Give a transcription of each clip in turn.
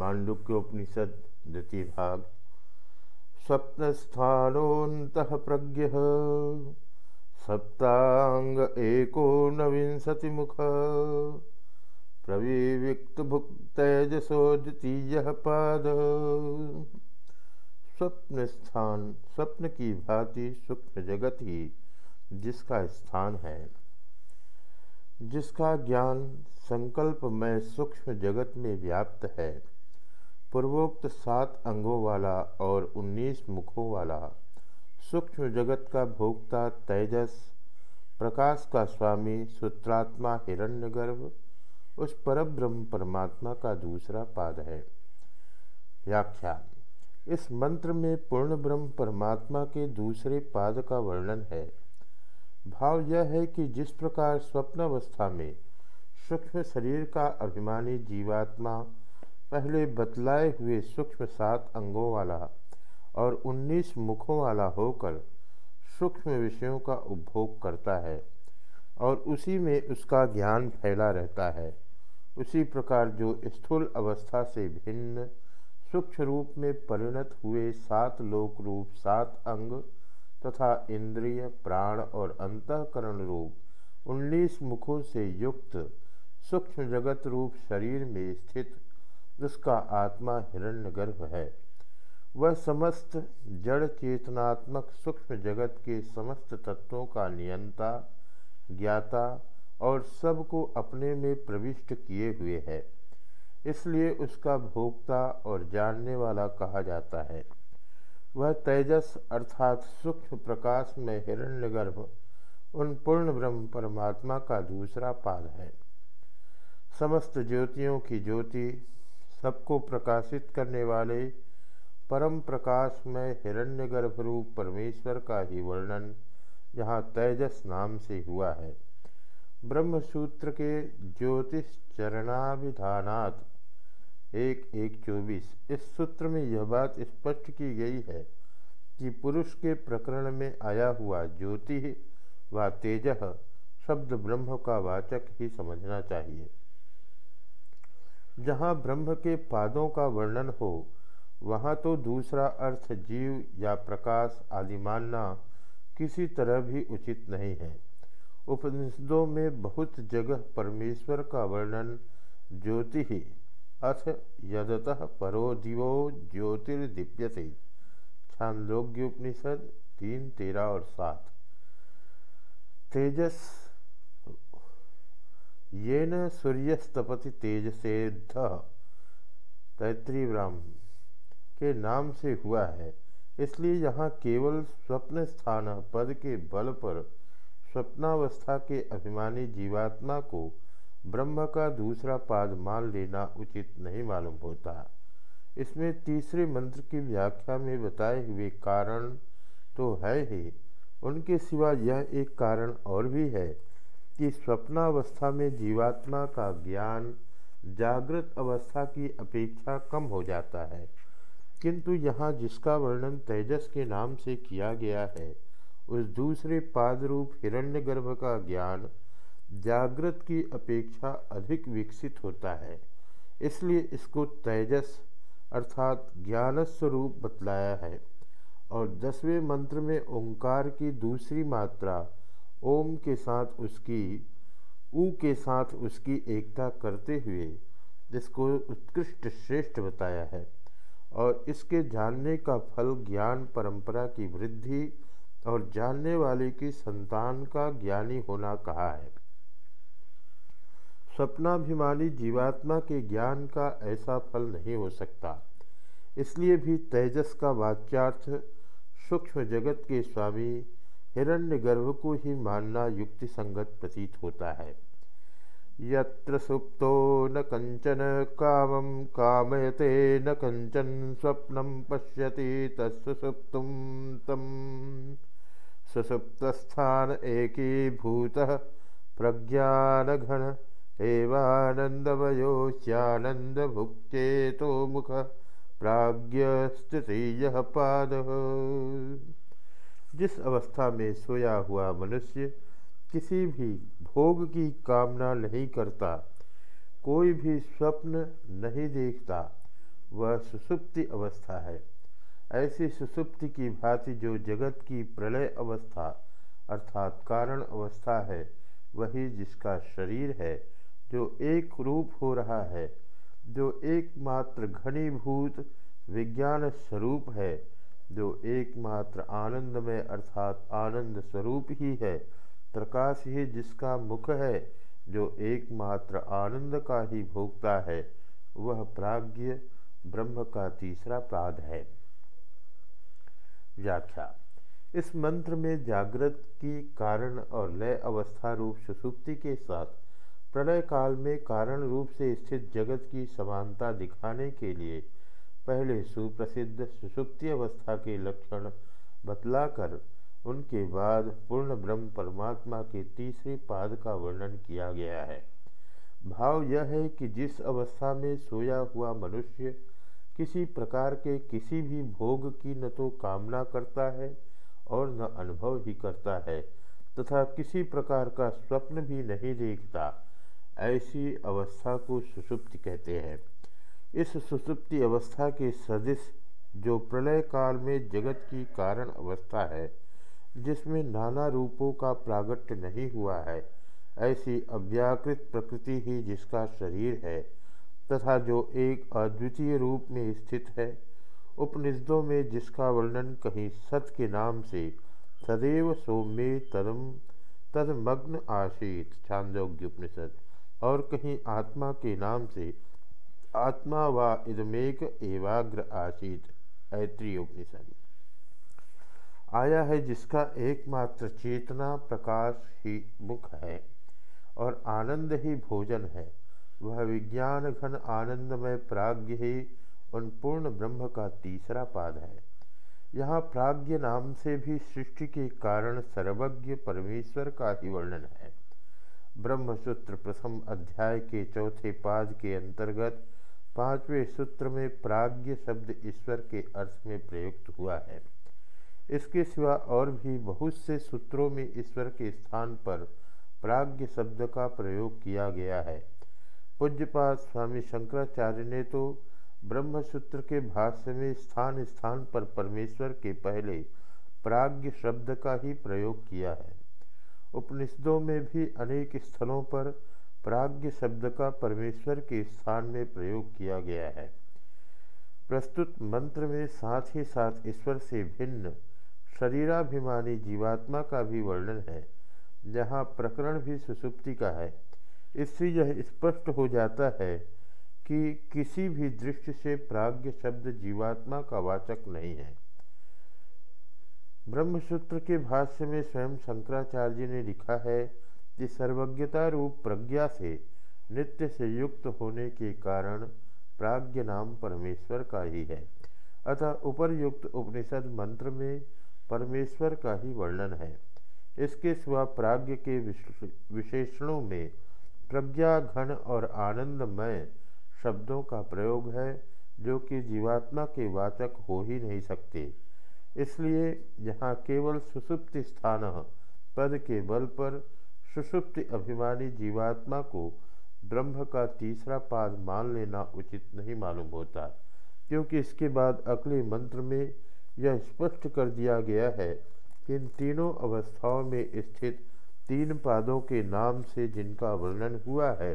मांडुक्योपनिषद, द्वितीय भाग। स्वप्नस्थानोत प्रज्ञ। सप्तांग एको मुख प्रविविक्त भुक्तजसो द्वितीय पाद। स्वप्न स्थान स्वप्न की भांति सूक्ष्म जगत ही जिसका स्थान है। जिसका ज्ञान संकल्प में सूक्ष्म जगत में व्याप्त है। पूर्वोक्त सात अंगों वाला और उन्नीस मुखों वाला, सूक्ष्म जगत का भोक्ता तेजस, प्रकाश का स्वामी सूत्रात्मा हिरण्यगर्भ, उस परब्रह्म परमात्मा का दूसरा पाद है। व्याख्या, इस मंत्र में पूर्ण ब्रह्म परमात्मा के दूसरे पाद का वर्णन है। भाव यह है कि जिस प्रकार स्वप्नावस्था में सूक्ष्म शरीर का अभिमानी जीवात्मा पहले बतलाए हुए सूक्ष्म सात अंगों वाला और उन्नीस मुखों वाला होकर सूक्ष्म विषयों का उपभोग करता है और उसी में उसका ज्ञान फैला रहता है। उसी प्रकार जो स्थूल अवस्था से भिन्न, सूक्ष्म रूप में परिणत हुए सात लोक रूप, सात अंग तथा इंद्रिय, प्राण और अंतकरण रूप उन्नीस मुखों से युक्त सूक्ष्म जगत रूप शरीर में स्थित उसका आत्मा हिरण्यगर्भ है, वह समस्त जड़ चेतनात्मक सूक्ष्म जगत के समस्त तत्वों का नियंता, ज्ञाता और सबको अपने में प्रविष्ट किए हुए है। इसलिए उसका भोक्ता और जानने वाला कहा जाता है। वह तेजस अर्थात सूक्ष्म प्रकाश में हिरण्यगर्भ, उन पूर्ण ब्रह्म परमात्मा का दूसरा पाद है। समस्त ज्योतियों की ज्योति सबको प्रकाशित करने वाले परम प्रकाश में हिरण्यगर्भ रूप परमेश्वर का ही वर्णन यहाँ तेजस नाम से हुआ है। ब्रह्मसूत्र के ज्योतिष चरणाभिधानात् एक एक चौबीस। इस सूत्र में यह बात स्पष्ट की गई है कि पुरुष के प्रकरण में आया हुआ ज्योति व तेज शब्द ब्रह्म का वाचक ही समझना चाहिए। जहाँ ब्रह्म के पादों का वर्णन हो, वहाँ तो दूसरा अर्थ जीव या प्रकाश आदि मानना किसी तरह भी उचित नहीं है। उपनिषदों में बहुत जगह परमेश्वर का वर्णन ज्योति ही, अथ यदतः परो दिवो ज्योतिर्दीप्यते। छांदोग्योपनिषद तीन, तेरह और सात। तेजस ये न सूर्यस्तपति तेज से तैत्री ब्राह्म, के नाम से हुआ है। इसलिए यहाँ केवल स्वप्न स्थान पद के बल पर स्वप्नावस्था के अभिमानी जीवात्मा को ब्रह्म का दूसरा पाद मान लेना उचित नहीं मालूम होता। इसमें तीसरे मंत्र की व्याख्या में बताए हुए कारण तो है ही। उनके सिवा यह एक कारण और भी है कि स्वप्नावस्था में जीवात्मा का ज्ञान जागृत अवस्था की अपेक्षा कम हो जाता है। किंतु यहाँ जिसका वर्णन तेजस के नाम से किया गया है, उस दूसरे पाद रूप हिरण्यगर्भ का ज्ञान जागृत की अपेक्षा अधिक विकसित होता है। इसलिए इसको तेजस अर्थात ज्ञान स्वरूप बतलाया है। और दसवें मंत्र में ओंकार की दूसरी मात्रा ओम के साथ उसकी, ऊ के साथ उसकी एकता करते हुए इसको उत्कृष्ट श्रेष्ठ बताया है और इसके जानने का फल ज्ञान परंपरा की वृद्धि और जानने वाले की संतान का ज्ञानी होना कहा है। स्वप्नाभिमानी जीवात्मा के ज्ञान का ऐसा फल नहीं हो सकता। इसलिए भी तेजस का वाच्यार्थ, सूक्ष्म जगत के स्वामी हिरण्य गर्भ को ही मानना युक्ति संगत प्रतीत होता है। यत्र सुप्तो न कंचन कामम कामयते, न कंचन स्वप्नम पश्यति तत्सुप्तुम तम सुसुप्तस्थान एकीभूत, प्रज्ञानघन एवानंदमयोश्यानंदभुक्चेतो मुख प्राज्ञ पाद। जिस अवस्था में सोया हुआ मनुष्य किसी भी भोग की कामना नहीं करता, कोई भी स्वप्न नहीं देखता, वह सुसुप्ति अवस्था है। ऐसी सुसुप्ति की भांति जो जगत की प्रलय अवस्था अर्थात कारण अवस्था है, वही जिसका शरीर है, जो एक रूप हो रहा है, जो एकमात्र घनीभूत विज्ञान स्वरूप है जो एकमात्र आनंद में अर्थात आनंद स्वरूप ही है, प्रकाश ही जिसका मुख है, जो एकमात्र आनंद का ही भोगता है, वह प्राज्ञ ब्रह्म का तीसरा पाद है। व्याख्या। इस मंत्र में जागृत की कारण और लय अवस्था रूप सुसुप्ति के साथ प्रलय काल में कारण रूप से स्थित जगत की समानता दिखाने के लिए पहले सुप्रसिद्ध सुसुप्ति अवस्था के लक्षण बतलाकर उनके बाद पूर्ण ब्रह्म परमात्मा के तीसरे पाद का वर्णन किया गया है। भाव यह है कि जिस अवस्था में सोया हुआ मनुष्य किसी प्रकार के किसी भी भोग की न तो कामना करता है और न अनुभव ही करता है, तथा किसी प्रकार का स्वप्न भी नहीं देखता, ऐसी अवस्था को सुसुप्ति कहते हैं। इस सुसुप्ति अवस्था के सदिश जो प्रलय काल में जगत की कारण अवस्था है, जिसमें नाना रूपों का प्रागट्य नहीं हुआ है, ऐसी अव्याकृत प्रकृति ही जिसका शरीर है, तथा जो एक अद्वितीय रूप में स्थित है, उपनिषदों में जिसका वर्णन कहीं सत के नाम से सदैव सौम्य तदम, तदमग्न आशीत छांदोग्य उपनिषद और कहीं आत्मा के नाम से आत्मा व इदमेक एवाग्र आसीत, ऐत्री उपनिषद। आया है जिसका एकमात्र चेतना, प्रकाश ही मुख है, और आनंद ही भोजन है। वह विज्ञान घन आनंदमय प्राग्ञ ही उन पूर्ण ब्रह्म का तीसरा पाद है। यहाँ प्राग्ञ नाम से भी सृष्टि के कारण सर्वज्ञ परमेश्वर का ही वर्णन है। ब्रह्मसूत्र प्रथम अध्याय के चौथे पाद के अंतर्गत पाँचवें सूत्र में प्राज्ञ शब्द ईश्वर के अर्थ में प्रयुक्त हुआ है। इसके सिवा और भी बहुत से सूत्रों में ईश्वर के स्थान पर प्राज्ञ शब्द का प्रयोग किया गया है। पूज्यपाद स्वामी शंकराचार्य ने तो ब्रह्मसूत्र के भाष्य में स्थान स्थान पर परमेश्वर के पहले प्राज्ञ शब्द का ही प्रयोग किया है। उपनिषदों में भी अनेक स्थलों पर प्राज्ञ शब्द का परमेश्वर के स्थान में प्रयोग किया गया है। प्रस्तुत मंत्र में साथ ही साथ ईश्वर से भिन्न शरीराभिमानी जीवात्मा का भी वर्णन है, जहाँ प्रकरण भी सुसुप्ति का है। इससे यह स्पष्ट हो जाता है कि किसी भी दृष्टि से प्राग्ञ शब्द जीवात्मा का वाचक नहीं है। ब्रह्मसूत्र के भाष्य में स्वयं शंकराचार्य ने लिखा है कि सर्वज्ञता रूप प्रज्ञा से नित्य से युक्त होने के कारण प्राज्ञ नाम परमेश्वर का ही है। अतः उपरयुक्त उपनिषद मंत्र में परमेश्वर का ही वर्णन है। इसके सिवा प्राज्ञ के विशेषणों में प्रज्ञा, घन और आनंदमय शब्दों का प्रयोग है, जो कि जीवात्मा के वाचक हो ही नहीं सकते। इसलिए यहाँ केवल सुसुप्त स्थान पद के बल पर सुसुप्त अभिमानी जीवात्मा को ब्रह्म का तीसरा पाद मान लेना उचित नहीं मालूम होता, क्योंकि इसके बाद अगले मंत्र में यह स्पष्ट कर दिया गया है कि इन तीनों अवस्थाओं में स्थित तीन पादों के नाम से जिनका वर्णन हुआ है,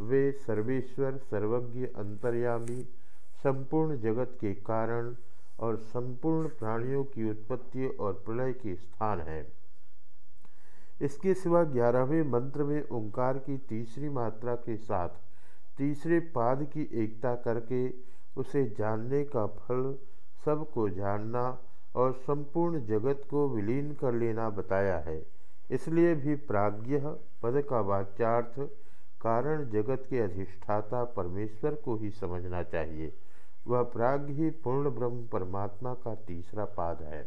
वे सर्वेश्वर, सर्वज्ञ, अंतर्यामी, संपूर्ण जगत के कारण और संपूर्ण प्राणियों की उत्पत्ति और प्रलय के स्थान है। इसके सिवा ग्यारहवें मंत्र में ओंकार की तीसरी मात्रा के साथ तीसरे पाद की एकता करके उसे जानने का फल सबको जानना और संपूर्ण जगत को विलीन कर लेना बताया है। इसलिए भी प्राज्ञ पद का वाच्यार्थ कारण जगत के अधिष्ठाता परमेश्वर को ही समझना चाहिए। वह प्राग्ञ ही पूर्ण ब्रह्म परमात्मा का तीसरा पाद है।